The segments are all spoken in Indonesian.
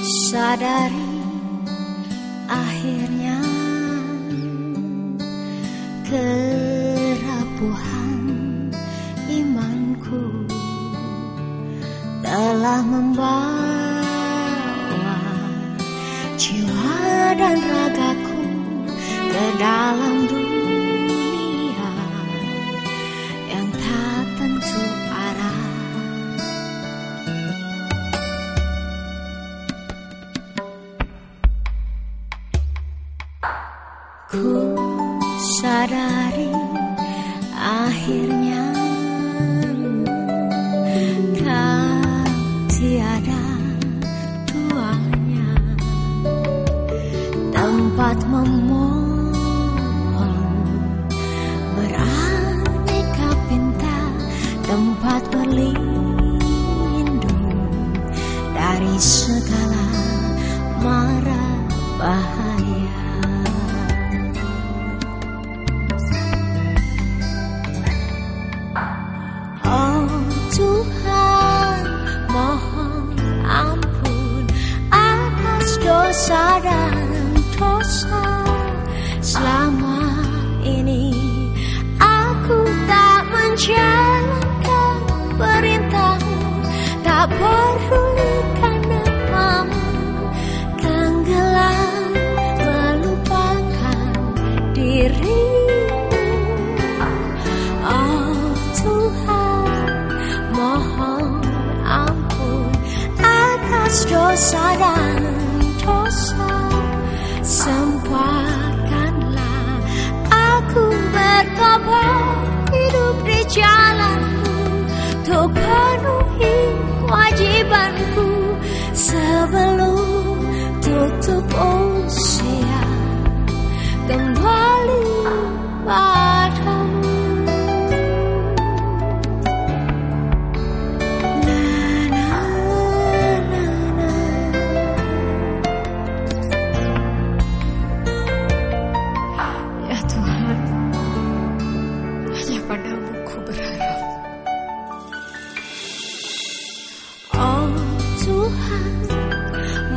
sadari akhirnya kerapuhan imanku telah membawa jiwa dan ragaku ke dalam dunia Ku sadari akhirnya kau tiada tuanya tempat memohon beraneka pinta tempat berlindung dari segala mara bahaya. pasaran rosa hidup di jalanmu hanya padamu ku berharap. Oh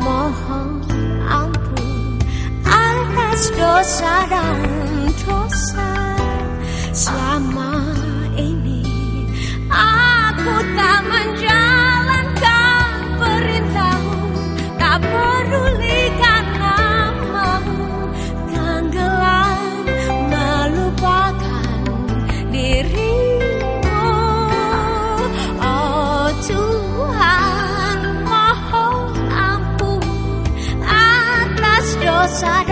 mohon ampun atas dosa dan dosa. sorry